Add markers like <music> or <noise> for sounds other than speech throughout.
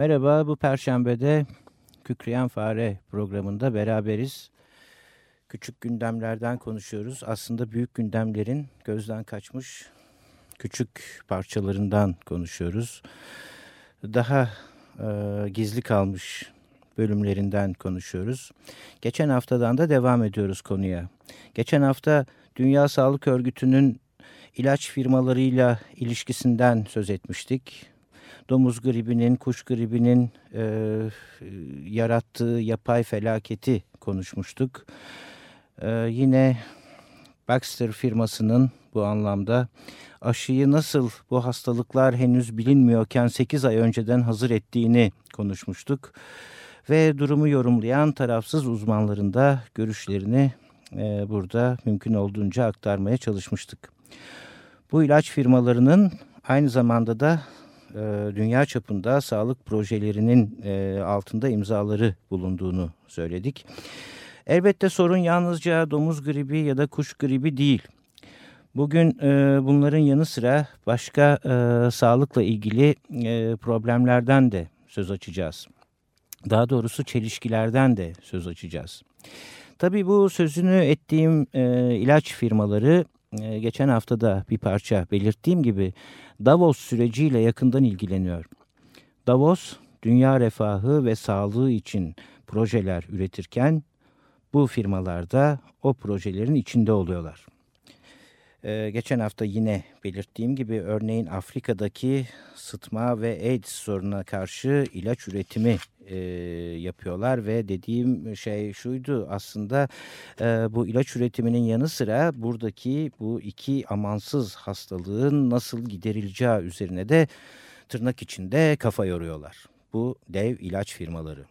Merhaba, bu Perşembe'de Kükreyen Fare programında beraberiz. Küçük gündemlerden konuşuyoruz. Aslında büyük gündemlerin gözden kaçmış küçük parçalarından konuşuyoruz. Daha e, gizli kalmış bölümlerinden konuşuyoruz. Geçen haftadan da devam ediyoruz konuya. Geçen hafta Dünya Sağlık Örgütü'nün ilaç firmalarıyla ilişkisinden söz etmiştik. Domuz gribinin, kuş gribinin e, yarattığı yapay felaketi konuşmuştuk. E, yine Baxter firmasının bu anlamda aşıyı nasıl bu hastalıklar henüz bilinmiyorken 8 ay önceden hazır ettiğini konuşmuştuk. Ve durumu yorumlayan tarafsız uzmanların da görüşlerini e, burada mümkün olduğunca aktarmaya çalışmıştık. Bu ilaç firmalarının aynı zamanda da e, dünya çapında sağlık projelerinin e, altında imzaları bulunduğunu söyledik. Elbette sorun yalnızca domuz gribi ya da kuş gribi değil. Bugün e, bunların yanı sıra başka e, sağlıkla ilgili e, problemlerden de söz açacağız. Daha doğrusu çelişkilerden de söz açacağız. Tabii bu sözünü ettiğim e, ilaç firmaları e, geçen hafta da bir parça belirttiğim gibi Davos süreciyle yakından ilgileniyor. Davos, dünya refahı ve sağlığı için projeler üretirken bu firmalarda o projelerin içinde oluyorlar. Ee, geçen hafta yine belirttiğim gibi örneğin Afrika'daki sıtma ve AIDS sorununa karşı ilaç üretimi e, yapıyorlar ve dediğim şey şuydu aslında e, bu ilaç üretiminin yanı sıra buradaki bu iki amansız hastalığın nasıl giderileceği üzerine de tırnak içinde kafa yoruyorlar. Bu dev ilaç firmaları.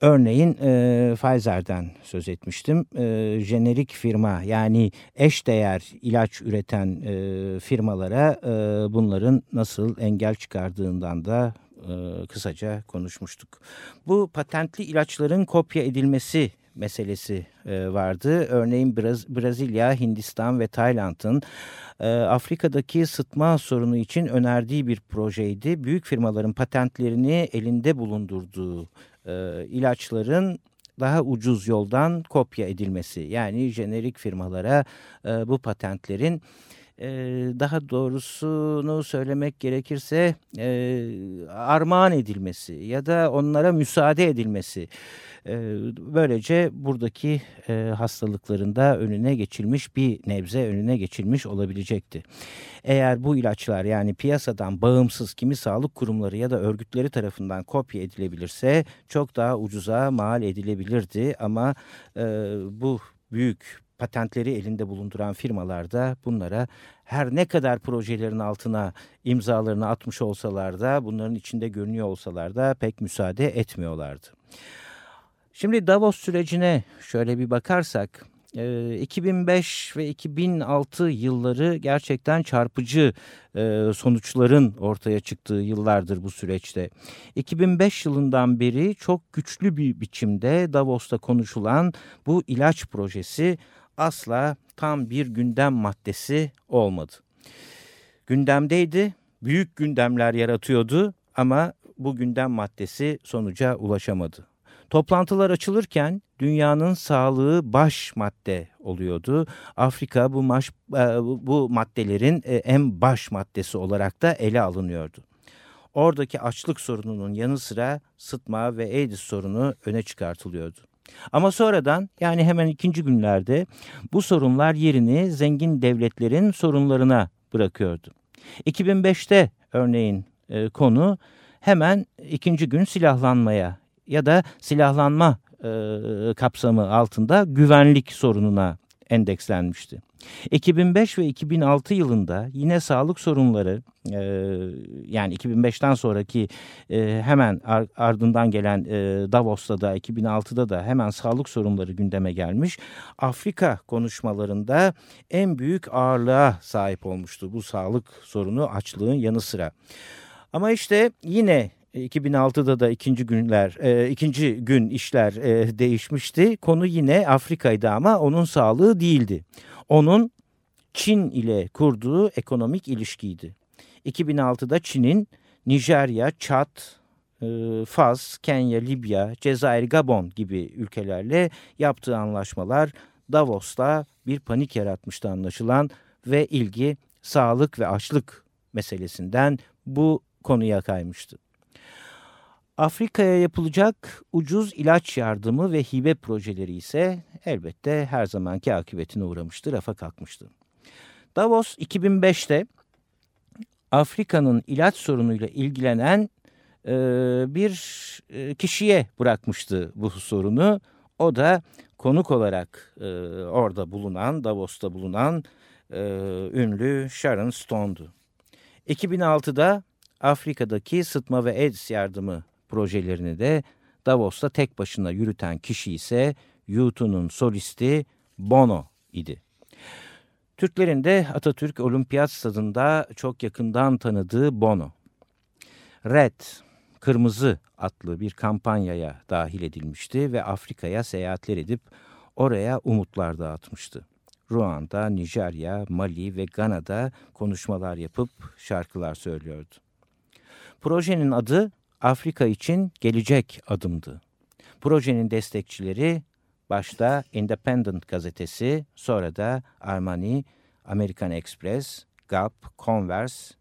Örneğin e, Pfizer'den söz etmiştim. E, jenerik firma yani eşdeğer ilaç üreten e, firmalara e, bunların nasıl engel çıkardığından da e, kısaca konuşmuştuk. Bu patentli ilaçların kopya edilmesi meselesi e, vardı. Örneğin Braz Brezilya, Hindistan ve Tayland'ın e, Afrika'daki sıtma sorunu için önerdiği bir projeydi. Büyük firmaların patentlerini elinde bulundurduğu e, ilaçların daha ucuz yoldan kopya edilmesi. Yani jenerik firmalara e, bu patentlerin daha doğrusunu söylemek gerekirse e, armağan edilmesi ya da onlara müsaade edilmesi. Böylece buradaki hastalıklarında önüne geçilmiş bir nebze önüne geçilmiş olabilecekti. Eğer bu ilaçlar yani piyasadan bağımsız kimi sağlık kurumları ya da örgütleri tarafından kopya edilebilirse çok daha ucuza mal edilebilirdi ama bu büyük patentleri elinde bulunduran firmalar da bunlara her ne kadar projelerin altına imzalarını atmış olsalar da bunların içinde görünüyor olsalar da pek müsaade etmiyorlardı. Şimdi Davos sürecine şöyle bir bakarsak 2005 ve 2006 yılları gerçekten çarpıcı sonuçların ortaya çıktığı yıllardır bu süreçte. 2005 yılından beri çok güçlü bir biçimde Davos'ta konuşulan bu ilaç projesi asla tam bir gündem maddesi olmadı. Gündemdeydi, büyük gündemler yaratıyordu ama bu gündem maddesi sonuca ulaşamadı. Toplantılar açılırken dünyanın sağlığı baş madde oluyordu. Afrika bu, maş, e, bu maddelerin e, en baş maddesi olarak da ele alınıyordu. Oradaki açlık sorununun yanı sıra sıtma ve AIDS sorunu öne çıkartılıyordu. Ama sonradan yani hemen ikinci günlerde bu sorunlar yerini zengin devletlerin sorunlarına bırakıyordu. 2005'te örneğin e, konu hemen ikinci gün silahlanmaya ya da silahlanma e, kapsamı altında güvenlik sorununa endekslenmişti. 2005 ve 2006 yılında yine sağlık sorunları e, yani 2005'ten sonraki e, hemen ar, ardından gelen e, Davos'ta da 2006'da da hemen sağlık sorunları gündeme gelmiş. Afrika konuşmalarında en büyük ağırlığa sahip olmuştu bu sağlık sorunu açlığın yanı sıra. Ama işte yine 2006'da da ikinci günler, e, ikinci gün işler e, değişmişti. Konu yine Afrika'ydı ama onun sağlığı değildi. Onun Çin ile kurduğu ekonomik ilişkiydi. 2006'da Çin'in Nijerya, Çad, e, Fas, Kenya, Libya, Cezayir, Gabon gibi ülkelerle yaptığı anlaşmalar Davos'ta bir panik yaratmıştı anlaşılan ve ilgi sağlık ve açlık meselesinden bu konuya kaymıştı. Afrika'ya yapılacak ucuz ilaç yardımı ve hibe projeleri ise elbette her zamanki akıbetine uğramıştı, rafa kalkmıştı. Davos 2005'te Afrika'nın ilaç sorunuyla ilgilenen e, bir e, kişiye bırakmıştı bu sorunu. O da konuk olarak e, orada bulunan, Davos'ta bulunan e, ünlü Sharon Stone'du. 2006'da Afrika'daki sıtma ve AIDS yardımı projelerini de Davos'ta tek başına yürüten kişi ise U2'nun solisti Bono idi. Türklerin de Atatürk Olimpiyat Stadında çok yakından tanıdığı Bono. Red, Kırmızı adlı bir kampanyaya dahil edilmişti ve Afrika'ya seyahatler edip oraya umutlar dağıtmıştı. Ruanda, Nijerya, Mali ve Gana'da konuşmalar yapıp şarkılar söylüyordu. Projenin adı Afrika için gelecek adımdı. Projenin destekçileri başta Independent gazetesi, sonra da Armani, American Express, Gap, Converse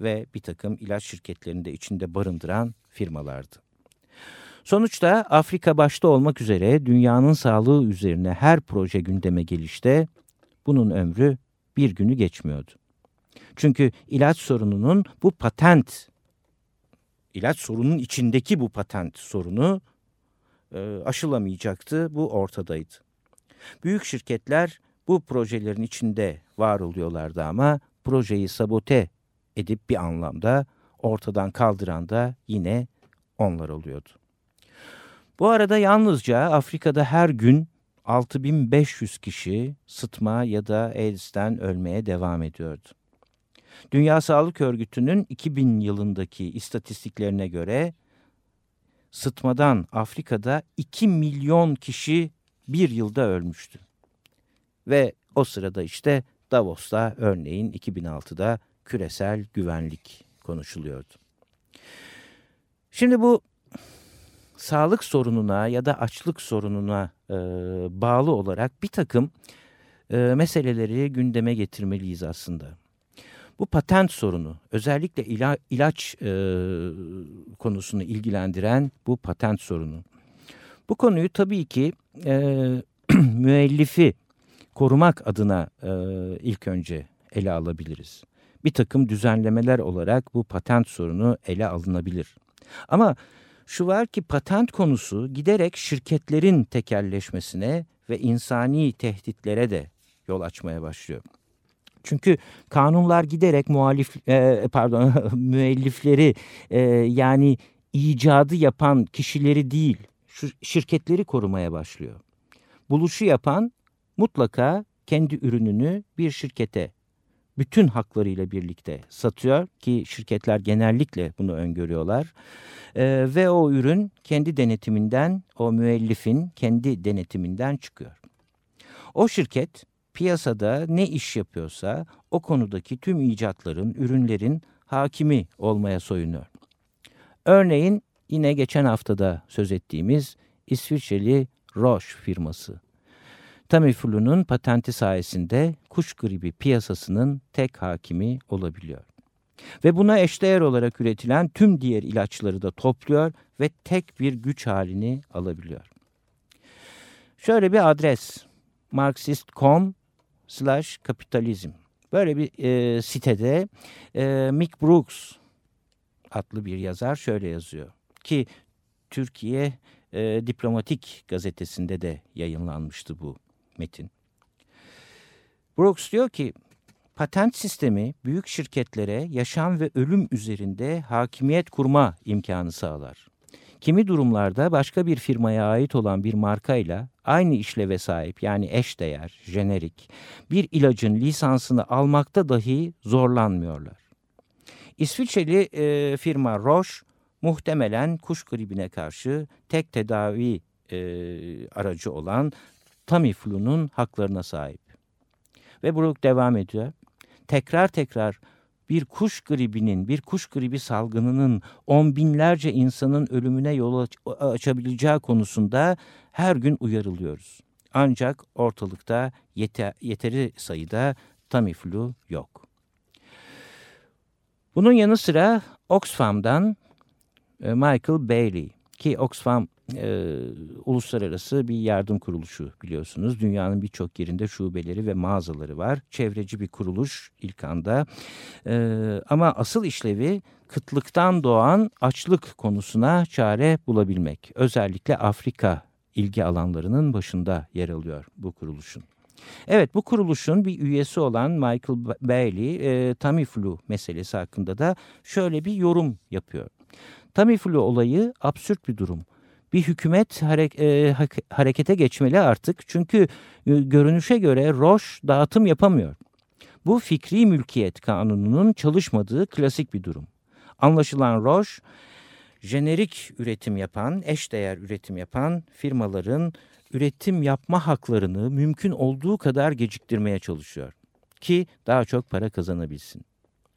ve bir takım ilaç şirketlerini de içinde barındıran firmalardı. Sonuçta Afrika başta olmak üzere dünyanın sağlığı üzerine her proje gündeme gelişte bunun ömrü bir günü geçmiyordu. Çünkü ilaç sorununun bu patent ilaç sorunun içindeki bu patent sorunu e, aşılamayacaktı. Bu ortadaydı. Büyük şirketler bu projelerin içinde var oluyorlardı ama projeyi sabote edip bir anlamda ortadan kaldıran da yine onlar oluyordu. Bu arada yalnızca Afrika'da her gün 6500 kişi sıtma ya da AIDS'ten ölmeye devam ediyordu. Dünya Sağlık Örgütü'nün 2000 yılındaki istatistiklerine göre sıtmadan Afrika'da 2 milyon kişi bir yılda ölmüştü. Ve o sırada işte Davos'ta örneğin 2006'da küresel güvenlik konuşuluyordu. Şimdi bu sağlık sorununa ya da açlık sorununa e, bağlı olarak bir takım e, meseleleri gündeme getirmeliyiz aslında. Bu patent sorunu özellikle ila, ilaç e, konusunu ilgilendiren bu patent sorunu. Bu konuyu tabii ki e, <clears throat> müellifi korumak adına e, ilk önce ele alabiliriz. Bir takım düzenlemeler olarak bu patent sorunu ele alınabilir. Ama şu var ki patent konusu giderek şirketlerin tekelleşmesine ve insani tehditlere de yol açmaya başlıyor. Çünkü kanunlar giderek muhalif e, pardon <laughs> müellifleri e, yani icadı yapan kişileri değil şirketleri korumaya başlıyor. Buluşu yapan mutlaka kendi ürününü bir şirkete bütün haklarıyla birlikte satıyor ki şirketler genellikle bunu öngörüyorlar. Ee, ve o ürün kendi denetiminden, o müellifin kendi denetiminden çıkıyor. O şirket piyasada ne iş yapıyorsa o konudaki tüm icatların, ürünlerin hakimi olmaya soyunuyor. Örneğin yine geçen haftada söz ettiğimiz İsviçreli Roche firması. Tamiflu'nun patenti sayesinde kuş gribi piyasasının tek hakimi olabiliyor. Ve buna eşdeğer olarak üretilen tüm diğer ilaçları da topluyor ve tek bir güç halini alabiliyor. Şöyle bir adres marxist.com slash kapitalizm. Böyle bir e, sitede e, Mick Brooks adlı bir yazar şöyle yazıyor. Ki Türkiye e, Diplomatik gazetesinde de yayınlanmıştı bu metin. Brooks diyor ki patent sistemi büyük şirketlere yaşam ve ölüm üzerinde hakimiyet kurma imkanı sağlar. Kimi durumlarda başka bir firmaya ait olan bir markayla aynı işleve sahip yani eşdeğer, jenerik bir ilacın lisansını almakta dahi zorlanmıyorlar. İsviçreli e, firma Roche muhtemelen kuş gribine karşı tek tedavi e, aracı olan Tamiflu'nun haklarına sahip. Ve Brook devam ediyor. Tekrar tekrar bir kuş gribinin, bir kuş gribi salgınının on binlerce insanın ölümüne yol açabileceği konusunda her gün uyarılıyoruz. Ancak ortalıkta yeter, yeteri sayıda Tamiflu yok. Bunun yanı sıra Oxfam'dan e, Michael Bailey ki Oxfam e, uluslararası bir yardım kuruluşu biliyorsunuz. Dünyanın birçok yerinde şubeleri ve mağazaları var. Çevreci bir kuruluş ilk anda. E, ama asıl işlevi kıtlıktan doğan açlık konusuna çare bulabilmek. Özellikle Afrika ilgi alanlarının başında yer alıyor bu kuruluşun. Evet bu kuruluşun bir üyesi olan Michael Bailey e, Tamiflu meselesi hakkında da şöyle bir yorum yapıyor. Tamiflu olayı absürt bir durum bir hükümet hare, harekete geçmeli artık. Çünkü e, görünüşe göre Roş dağıtım yapamıyor. Bu fikri mülkiyet kanununun çalışmadığı klasik bir durum. Anlaşılan Roş, jenerik üretim yapan, eşdeğer üretim yapan firmaların üretim yapma haklarını mümkün olduğu kadar geciktirmeye çalışıyor. Ki daha çok para kazanabilsin.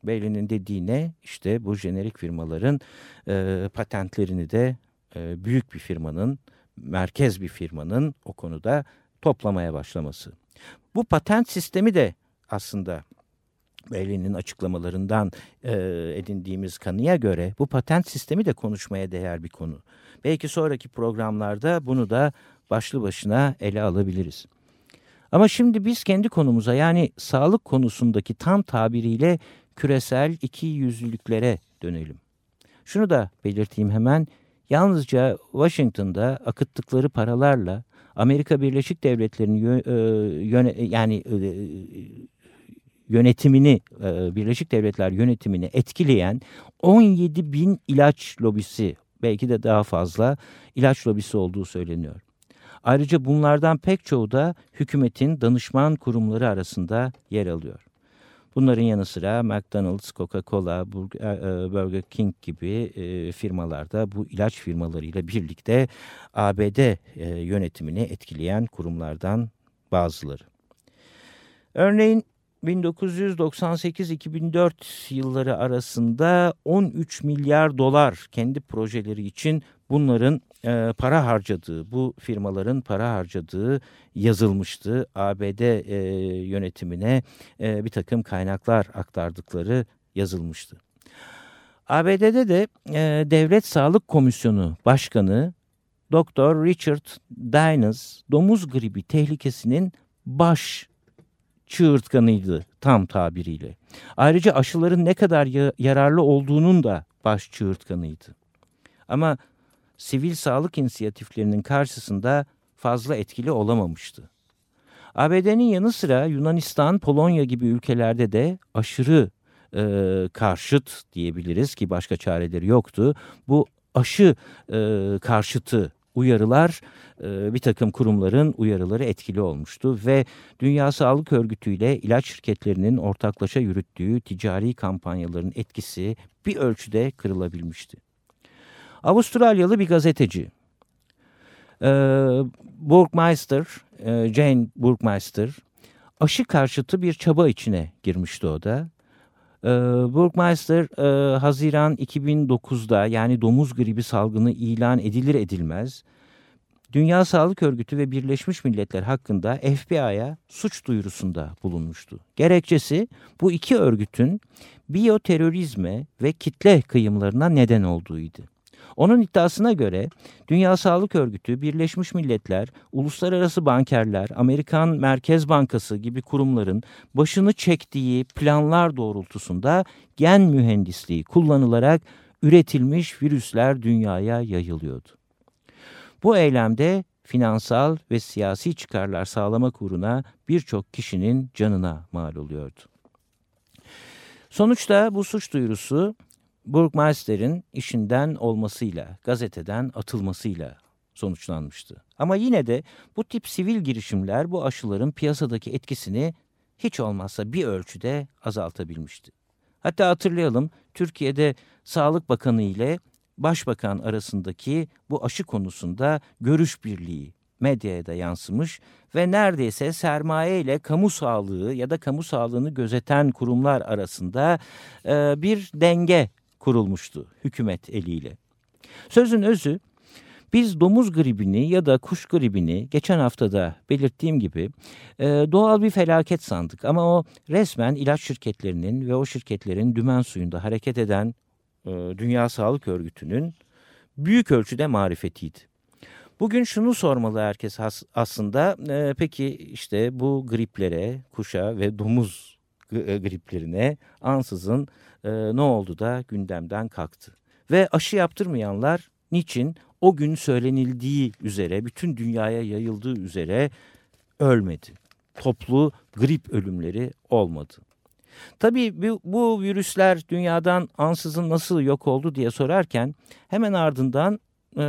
Bailey'nin dediğine işte bu jenerik firmaların e, patentlerini de e, büyük bir firmanın, merkez bir firmanın o konuda toplamaya başlaması. Bu patent sistemi de aslında Bailey'nin açıklamalarından e, edindiğimiz kanıya göre bu patent sistemi de konuşmaya değer bir konu. Belki sonraki programlarda bunu da başlı başına ele alabiliriz. Ama şimdi biz kendi konumuza yani sağlık konusundaki tam tabiriyle küresel iki yüzlülüklere dönelim. Şunu da belirteyim hemen Yalnızca Washington'da akıttıkları paralarla Amerika Birleşik Devletleri'nin e, yani e, yönetimini e, Birleşik Devletler yönetimini etkileyen 17 bin ilaç lobisi belki de daha fazla ilaç lobisi olduğu söyleniyor. Ayrıca bunlardan pek çoğu da hükümetin danışman kurumları arasında yer alıyor. Bunların yanı sıra McDonald's, Coca-Cola, e, Burger King gibi e, firmalarda bu ilaç firmalarıyla birlikte ABD e, yönetimini etkileyen kurumlardan bazıları. Örneğin 1998-2004 yılları arasında 13 milyar dolar kendi projeleri için bunların e, para harcadığı, bu firmaların para harcadığı yazılmıştı. ABD e, yönetimine e, bir takım kaynaklar aktardıkları yazılmıştı. ABD'de de e, Devlet Sağlık Komisyonu Başkanı Dr. Richard Dines domuz gribi tehlikesinin baş çığırtkanıydı tam tabiriyle. Ayrıca aşıların ne kadar yararlı olduğunun da baş çığırtkanıydı. Ama sivil sağlık inisiyatiflerinin karşısında fazla etkili olamamıştı. ABD'nin yanı sıra Yunanistan, Polonya gibi ülkelerde de aşırı e, karşıt diyebiliriz ki başka çareleri yoktu. Bu aşı e, karşıtı uyarılar e, bir takım kurumların uyarıları etkili olmuştu ve Dünya Sağlık Örgütü ile ilaç şirketlerinin ortaklaşa yürüttüğü ticari kampanyaların etkisi bir ölçüde kırılabilmişti. Avustralyalı bir gazeteci e, Burgmeister, e, Jane Burgmeister aşı karşıtı bir çaba içine girmişti o da. E, Burgmeister e, Haziran 2009'da yani domuz gribi salgını ilan edilir edilmez Dünya Sağlık Örgütü ve Birleşmiş Milletler hakkında FBI'ya suç duyurusunda bulunmuştu. Gerekçesi bu iki örgütün biyoterörizme ve kitle kıyımlarına neden olduğuydu. Onun iddiasına göre Dünya Sağlık Örgütü, Birleşmiş Milletler, uluslararası bankerler, Amerikan Merkez Bankası gibi kurumların başını çektiği planlar doğrultusunda gen mühendisliği kullanılarak üretilmiş virüsler dünyaya yayılıyordu. Bu eylemde finansal ve siyasi çıkarlar sağlamak uğruna birçok kişinin canına mal oluyordu. Sonuçta bu suç duyurusu Burgmeister'in işinden olmasıyla, gazeteden atılmasıyla sonuçlanmıştı. Ama yine de bu tip sivil girişimler bu aşıların piyasadaki etkisini hiç olmazsa bir ölçüde azaltabilmişti. Hatta hatırlayalım Türkiye'de Sağlık Bakanı ile Başbakan arasındaki bu aşı konusunda görüş birliği medyaya da yansımış ve neredeyse sermaye ile kamu sağlığı ya da kamu sağlığını gözeten kurumlar arasında bir denge kurulmuştu hükümet eliyle. Sözün özü biz domuz gribini ya da kuş gribini geçen haftada belirttiğim gibi e, doğal bir felaket sandık. Ama o resmen ilaç şirketlerinin ve o şirketlerin dümen suyunda hareket eden e, Dünya Sağlık Örgütü'nün büyük ölçüde marifetiydi. Bugün şunu sormalı herkes aslında e, peki işte bu griplere, kuşa ve domuz griplerine ansızın e, ne oldu da gündemden kalktı. Ve aşı yaptırmayanlar niçin o gün söylenildiği üzere bütün dünyaya yayıldığı üzere ölmedi. Toplu grip ölümleri olmadı. Tabii bu, bu virüsler dünyadan ansızın nasıl yok oldu diye sorarken hemen ardından e,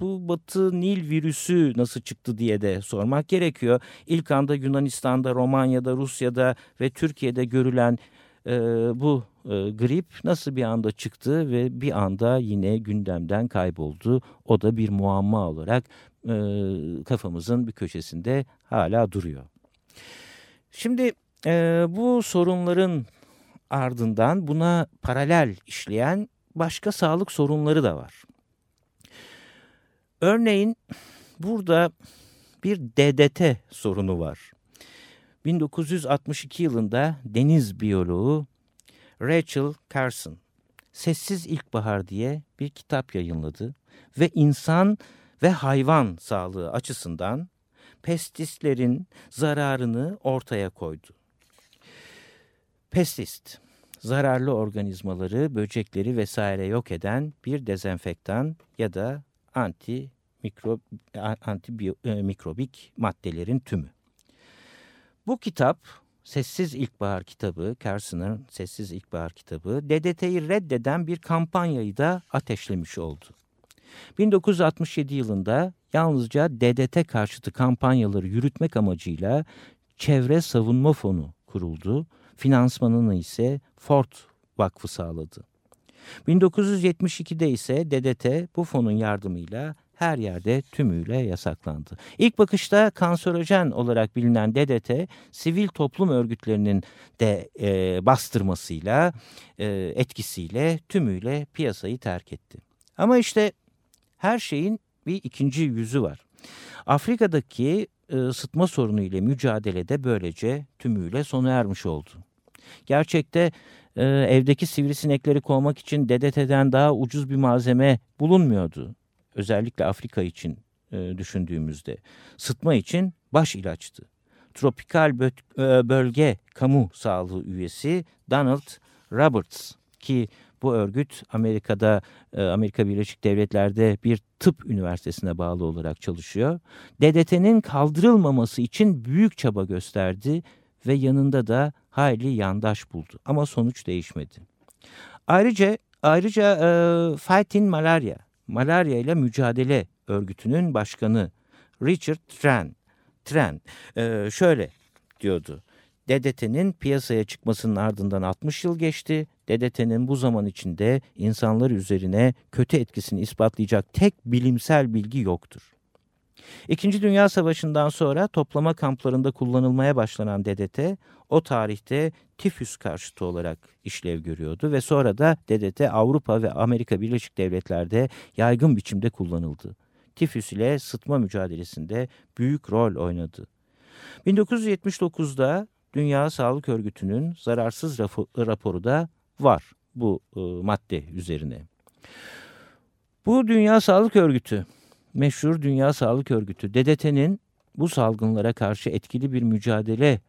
bu Batı Nil virüsü nasıl çıktı diye de sormak gerekiyor. İlk anda Yunanistan'da, Romanya'da, Rusya'da ve Türkiye'de görülen e, bu e, grip nasıl bir anda çıktı ve bir anda yine gündemden kayboldu. O da bir muamma olarak e, kafamızın bir köşesinde hala duruyor. Şimdi bu sorunların ardından buna paralel işleyen başka sağlık sorunları da var. Örneğin burada bir DDT sorunu var. 1962 yılında deniz biyoloğu Rachel Carson Sessiz İlkbahar diye bir kitap yayınladı ve insan ve hayvan sağlığı açısından pestislerin zararını ortaya koydu. Pestist, zararlı organizmaları, böcekleri vesaire yok eden bir dezenfektan ya da anti mikro, anti e, maddelerin tümü. Bu kitap Sessiz İlkbahar kitabı, Carson'ın Sessiz İlkbahar kitabı DDT'yi reddeden bir kampanyayı da ateşlemiş oldu. 1967 yılında yalnızca DDT karşıtı kampanyaları yürütmek amacıyla Çevre Savunma Fonu kuruldu. Finansmanını ise Ford Vakfı sağladı. 1972'de ise DDT bu fonun yardımıyla her yerde tümüyle yasaklandı. İlk bakışta kanserojen olarak bilinen DDT, sivil toplum örgütlerinin de e, bastırmasıyla, e, etkisiyle tümüyle piyasayı terk etti. Ama işte her şeyin bir ikinci yüzü var. Afrika'daki e, sıtma sorunu ile mücadelede böylece tümüyle sona ermiş oldu. Gerçekte e, evdeki sivrisinekleri kovmak için DDT'den daha ucuz bir malzeme bulunmuyordu özellikle Afrika için e, düşündüğümüzde sıtma için baş ilaçtı. Tropikal e, Bölge Kamu Sağlığı üyesi Donald Roberts ki bu örgüt Amerika'da e, Amerika Birleşik Devletleri'de bir tıp üniversitesine bağlı olarak çalışıyor. DDT'nin kaldırılmaması için büyük çaba gösterdi ve yanında da hayli yandaş buldu ama sonuç değişmedi. Ayrıca ayrıca e, Fighting Malaria Malaria ile Mücadele Örgütü'nün başkanı Richard Tran, Tran e, şöyle diyordu. DDT'nin piyasaya çıkmasının ardından 60 yıl geçti. DDT'nin bu zaman içinde insanlar üzerine kötü etkisini ispatlayacak tek bilimsel bilgi yoktur. İkinci Dünya Savaşı'ndan sonra toplama kamplarında kullanılmaya başlanan DDT o tarihte tifüs karşıtı olarak işlev görüyordu ve sonra da DDT Avrupa ve Amerika Birleşik Devletleri'de yaygın biçimde kullanıldı. Tifüs ile sıtma mücadelesinde büyük rol oynadı. 1979'da Dünya Sağlık Örgütü'nün zararsız raporu da var bu e, madde üzerine. Bu Dünya Sağlık Örgütü meşhur Dünya Sağlık Örgütü DDT'nin bu salgınlara karşı etkili bir mücadele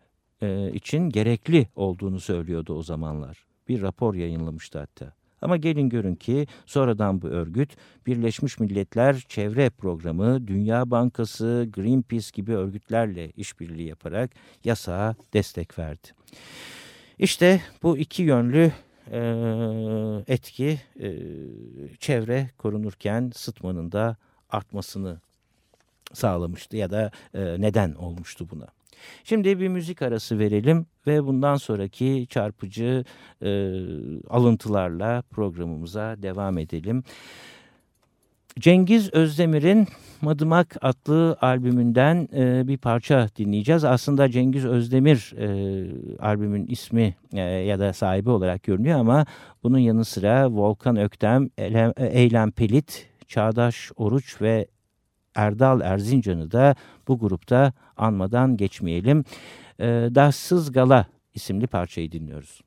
e, için gerekli olduğunu söylüyordu o zamanlar. Bir rapor yayınlamıştı hatta. Ama gelin görün ki sonradan bu örgüt Birleşmiş Milletler Çevre Programı, Dünya Bankası, Greenpeace gibi örgütlerle işbirliği yaparak yasağa destek verdi. İşte bu iki yönlü e, etki e, çevre korunurken sıtmanın da artmasını sağlamıştı ya da e, neden olmuştu buna. Şimdi bir müzik arası verelim ve bundan sonraki çarpıcı e, alıntılarla programımıza devam edelim. Cengiz Özdemir'in Madımak adlı albümünden e, bir parça dinleyeceğiz. Aslında Cengiz Özdemir e, albümün ismi e, ya da sahibi olarak görünüyor ama bunun yanı sıra Volkan Öktem, Eylem Pelit, Çağdaş Oruç ve Erdal Erzincan'ı da bu grupta anmadan geçmeyelim. E, Dahsız Gala isimli parçayı dinliyoruz.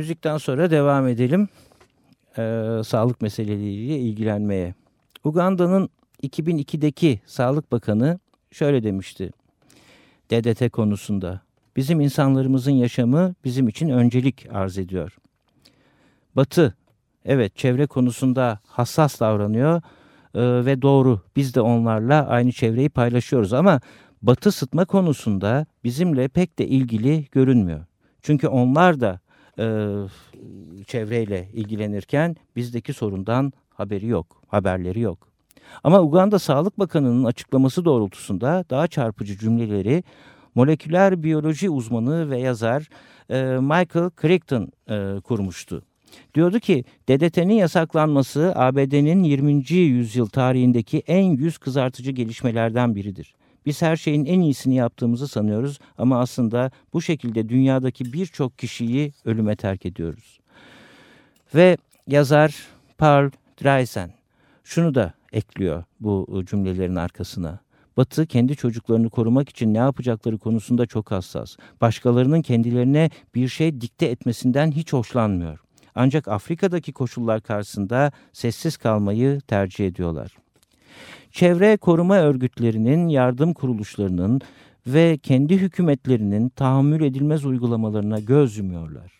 Müzikten sonra devam edelim e, sağlık meseleleriyle ilgilenmeye. Uganda'nın 2002'deki Sağlık Bakanı şöyle demişti. DDT konusunda bizim insanlarımızın yaşamı bizim için öncelik arz ediyor. Batı evet çevre konusunda hassas davranıyor e, ve doğru biz de onlarla aynı çevreyi paylaşıyoruz ama Batı sıtma konusunda bizimle pek de ilgili görünmüyor. Çünkü onlar da e, çevreyle ilgilenirken bizdeki sorundan haberi yok, haberleri yok. Ama Uganda Sağlık Bakanı'nın açıklaması doğrultusunda daha çarpıcı cümleleri moleküler biyoloji uzmanı ve yazar e, Michael Crichton e, kurmuştu. Diyordu ki DDT'nin yasaklanması ABD'nin 20. yüzyıl tarihindeki en yüz kızartıcı gelişmelerden biridir. Biz her şeyin en iyisini yaptığımızı sanıyoruz ama aslında bu şekilde dünyadaki birçok kişiyi ölüme terk ediyoruz. Ve yazar Paul Dreisen şunu da ekliyor bu cümlelerin arkasına. Batı kendi çocuklarını korumak için ne yapacakları konusunda çok hassas. Başkalarının kendilerine bir şey dikte etmesinden hiç hoşlanmıyor. Ancak Afrika'daki koşullar karşısında sessiz kalmayı tercih ediyorlar. Çevre koruma örgütlerinin, yardım kuruluşlarının ve kendi hükümetlerinin tahammül edilmez uygulamalarına göz yumuyorlar.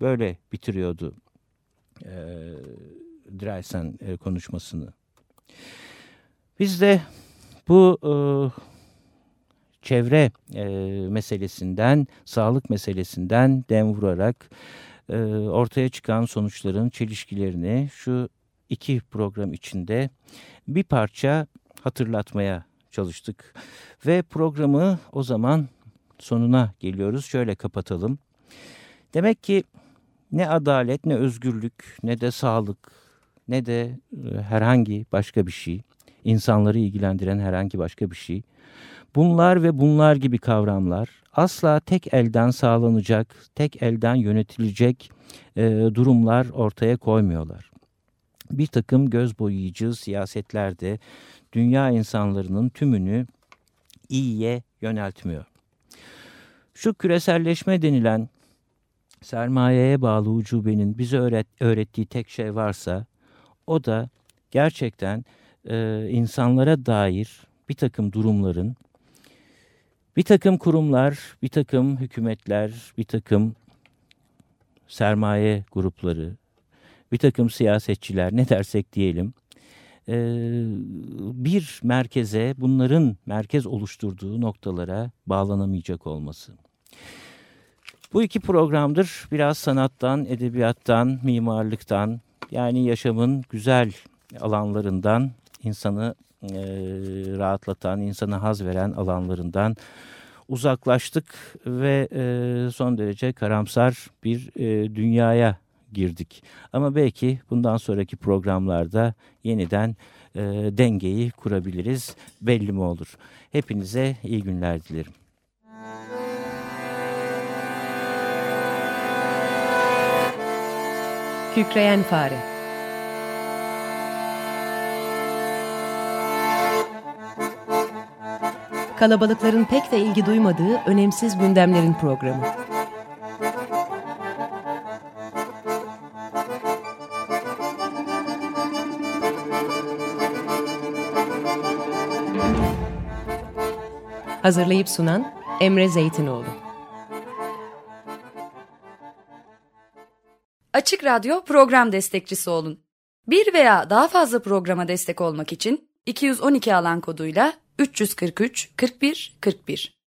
Böyle bitiriyordu e, Dreisen e, konuşmasını. Biz de bu e, çevre e, meselesinden, sağlık meselesinden dem vurarak e, ortaya çıkan sonuçların çelişkilerini şu iki program içinde bir parça hatırlatmaya çalıştık. Ve programı o zaman sonuna geliyoruz. Şöyle kapatalım. Demek ki ne adalet, ne özgürlük, ne de sağlık, ne de e, herhangi başka bir şey, insanları ilgilendiren herhangi başka bir şey. Bunlar ve bunlar gibi kavramlar asla tek elden sağlanacak, tek elden yönetilecek e, durumlar ortaya koymuyorlar. Bir takım göz boyayıcı siyasetlerde dünya insanlarının tümünü iyiye yöneltmiyor. Şu küreselleşme denilen sermayeye bağlı ucubenin bize öğret, öğrettiği tek şey varsa o da gerçekten e, insanlara dair bir takım durumların bir takım kurumlar, bir takım hükümetler, bir takım sermaye grupları, bir takım siyasetçiler ne dersek diyelim e, bir merkeze bunların merkez oluşturduğu noktalara bağlanamayacak olması. Bu iki programdır biraz sanattan, edebiyattan, mimarlıktan yani yaşamın güzel alanlarından insanı e, rahatlatan, insana haz veren alanlarından uzaklaştık ve e, son derece karamsar bir e, dünyaya girdik. Ama belki bundan sonraki programlarda yeniden e, dengeyi kurabiliriz. Belli mi olur? Hepinize iyi günler dilerim. Kükreyen Fare Kalabalıkların pek de ilgi duymadığı önemsiz gündemlerin programı. Hazırlayıp sunan Emre Zeytinoğlu. Açık Radyo program destekçisi olun. Bir veya daha fazla programa destek olmak için 212 alan koduyla 343 41 41